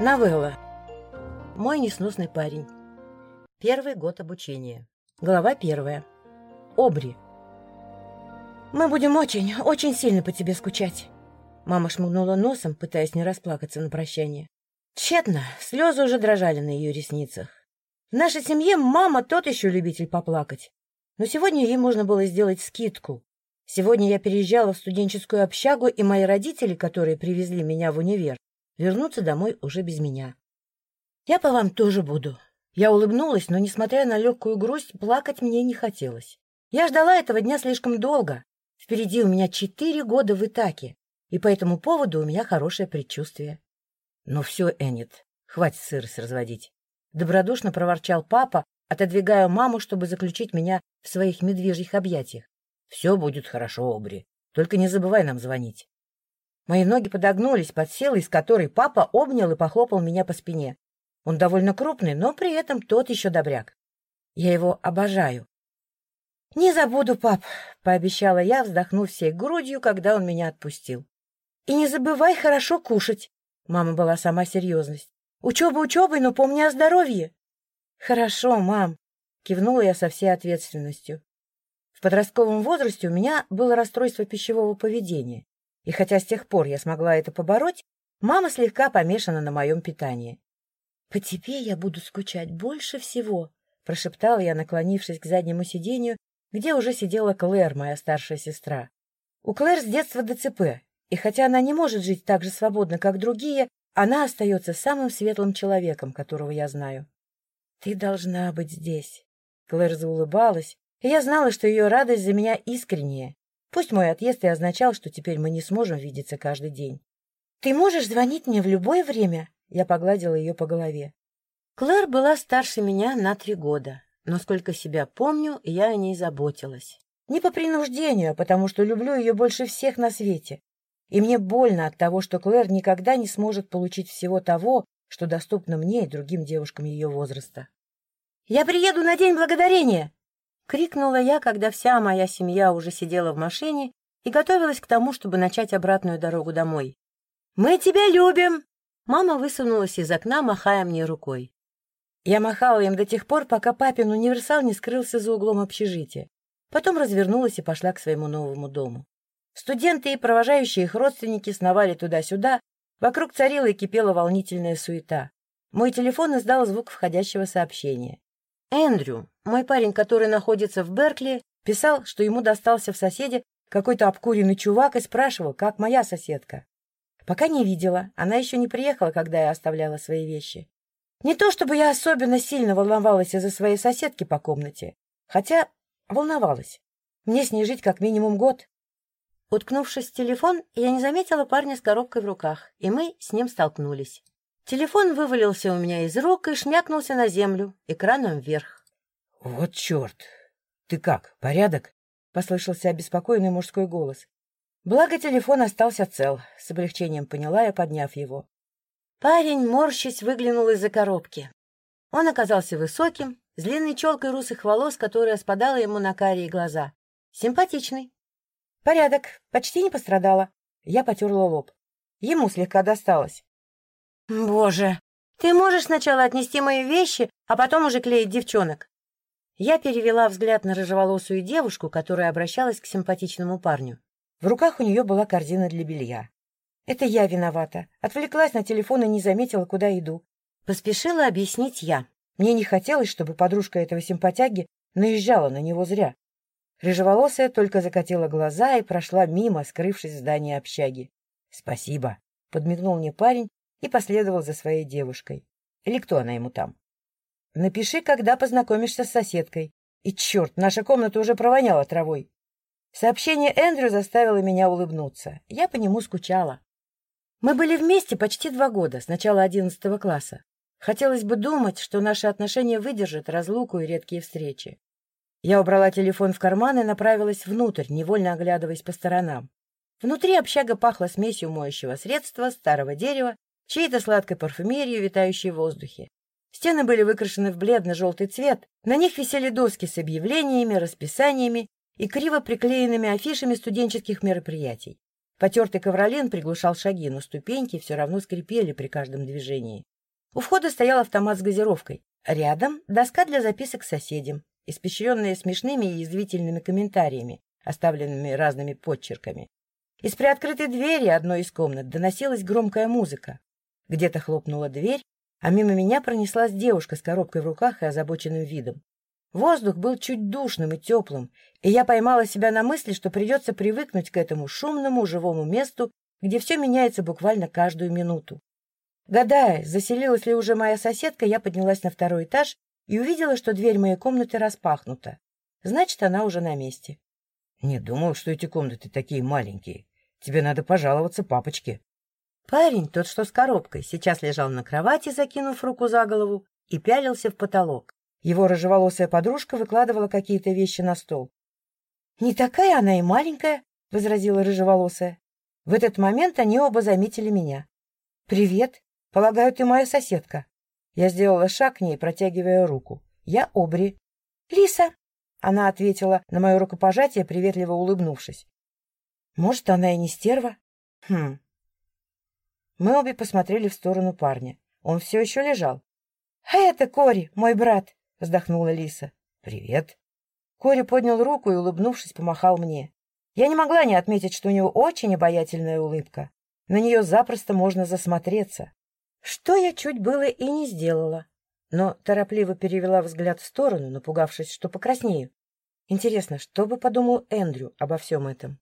Новелла. Мой несносный парень. Первый год обучения. Глава первая. Обри. «Мы будем очень, очень сильно по тебе скучать». Мама шмыгнула носом, пытаясь не расплакаться на прощание. Тщетно, слезы уже дрожали на ее ресницах. В нашей семье мама тот еще любитель поплакать. Но сегодня ей можно было сделать скидку. Сегодня я переезжала в студенческую общагу, и мои родители, которые привезли меня в универ, вернутся домой уже без меня. Я по вам тоже буду. Я улыбнулась, но, несмотря на легкую грусть, плакать мне не хотелось. Я ждала этого дня слишком долго. Впереди у меня четыре года в Итаке, и по этому поводу у меня хорошее предчувствие. — Ну все, Эннет, хватит сырость разводить. Добродушно проворчал папа, отодвигая маму, чтобы заключить меня в своих медвежьих объятиях. — Все будет хорошо, Обри. Только не забывай нам звонить. Мои ноги подогнулись под силой, с которой папа обнял и похлопал меня по спине. Он довольно крупный, но при этом тот еще добряк. Я его обожаю. — Не забуду, пап, — пообещала я, вздохнув всей грудью, когда он меня отпустил. — И не забывай хорошо кушать. Мама была сама серьезность. — Учеба учебой, но помни о здоровье. — Хорошо, мам, — кивнула я со всей ответственностью. Подростковом возрасте у меня было расстройство пищевого поведения. И хотя с тех пор я смогла это побороть, мама слегка помешана на моем питании. — По тебе я буду скучать больше всего, — прошептала я, наклонившись к заднему сиденью, где уже сидела Клэр, моя старшая сестра. У Клэр с детства ДЦП, и хотя она не может жить так же свободно, как другие, она остается самым светлым человеком, которого я знаю. — Ты должна быть здесь. Клэр заулыбалась, я знала, что ее радость за меня искренняя, Пусть мой отъезд и означал, что теперь мы не сможем видеться каждый день. — Ты можешь звонить мне в любое время? Я погладила ее по голове. Клэр была старше меня на три года, но сколько себя помню, я о ней заботилась. Не по принуждению, а потому что люблю ее больше всех на свете. И мне больно от того, что Клэр никогда не сможет получить всего того, что доступно мне и другим девушкам ее возраста. — Я приеду на День Благодарения! — крикнула я, когда вся моя семья уже сидела в машине и готовилась к тому, чтобы начать обратную дорогу домой. «Мы тебя любим!» Мама высунулась из окна, махая мне рукой. Я махала им до тех пор, пока папин универсал не скрылся за углом общежития. Потом развернулась и пошла к своему новому дому. Студенты и провожающие их родственники сновали туда-сюда, вокруг царила и кипела волнительная суета. Мой телефон издал звук входящего сообщения. Эндрю, мой парень, который находится в Беркли, писал, что ему достался в соседе какой-то обкуренный чувак и спрашивал, как моя соседка. Пока не видела, она еще не приехала, когда я оставляла свои вещи. Не то чтобы я особенно сильно волновалась из-за своей соседки по комнате, хотя волновалась. Мне с ней жить как минимум год. Уткнувшись в телефон, я не заметила парня с коробкой в руках, и мы с ним столкнулись. Телефон вывалился у меня из рук и шмякнулся на землю, экраном вверх. — Вот черт! Ты как, порядок? — послышался обеспокоенный мужской голос. Благо телефон остался цел, с облегчением поняла я, подняв его. Парень, морщись, выглянул из-за коробки. Он оказался высоким, с длинной челкой русых волос, которая спадала ему на карие глаза. Симпатичный. Порядок, почти не пострадала. Я потерла лоб. Ему слегка досталось. «Боже, ты можешь сначала отнести мои вещи, а потом уже клеить девчонок?» Я перевела взгляд на рыжеволосую девушку, которая обращалась к симпатичному парню. В руках у нее была корзина для белья. «Это я виновата. Отвлеклась на телефон и не заметила, куда иду». Поспешила объяснить я. Мне не хотелось, чтобы подружка этого симпатяги наезжала на него зря. Рыжеволосая только закатила глаза и прошла мимо, скрывшись в здании общаги. — Спасибо, — подмигнул мне парень и последовал за своей девушкой. Или кто она ему там? Напиши, когда познакомишься с соседкой. И черт, наша комната уже провоняла травой. Сообщение Эндрю заставило меня улыбнуться. Я по нему скучала. Мы были вместе почти два года, с начала одиннадцатого класса. Хотелось бы думать, что наши отношения выдержат разлуку и редкие встречи. Я убрала телефон в карман и направилась внутрь, невольно оглядываясь по сторонам. Внутри общага пахло смесью моющего средства, старого дерева чьей-то сладкой парфюмерию, витающей в воздухе. Стены были выкрашены в бледно-желтый цвет, на них висели доски с объявлениями, расписаниями и криво приклеенными афишами студенческих мероприятий. Потертый ковролин приглушал шаги, но ступеньки все равно скрипели при каждом движении. У входа стоял автомат с газировкой. Рядом доска для записок соседям, испещренная смешными и язвительными комментариями, оставленными разными подчерками. Из приоткрытой двери одной из комнат доносилась громкая музыка. Где-то хлопнула дверь, а мимо меня пронеслась девушка с коробкой в руках и озабоченным видом. Воздух был чуть душным и теплым, и я поймала себя на мысли, что придется привыкнуть к этому шумному живому месту, где все меняется буквально каждую минуту. Гадая, заселилась ли уже моя соседка, я поднялась на второй этаж и увидела, что дверь моей комнаты распахнута. Значит, она уже на месте. — Не думал, что эти комнаты такие маленькие. Тебе надо пожаловаться папочке. Парень, тот, что с коробкой, сейчас лежал на кровати, закинув руку за голову, и пялился в потолок. Его рыжеволосая подружка выкладывала какие-то вещи на стол. — Не такая она и маленькая, — возразила рыжеволосая. В этот момент они оба заметили меня. — Привет. Полагаю, ты моя соседка. Я сделала шаг к ней, протягивая руку. Я Обри. — Лиса. Она ответила на мое рукопожатие, приветливо улыбнувшись. Может, она и не стерва? Хм. Мы обе посмотрели в сторону парня. Он все еще лежал. — А это Кори, мой брат, — вздохнула Лиса. — Привет. Кори поднял руку и, улыбнувшись, помахал мне. Я не могла не отметить, что у него очень обаятельная улыбка. На нее запросто можно засмотреться. Что я чуть было и не сделала. Но торопливо перевела взгляд в сторону, напугавшись, что покраснею. Интересно, что бы подумал Эндрю обо всем этом?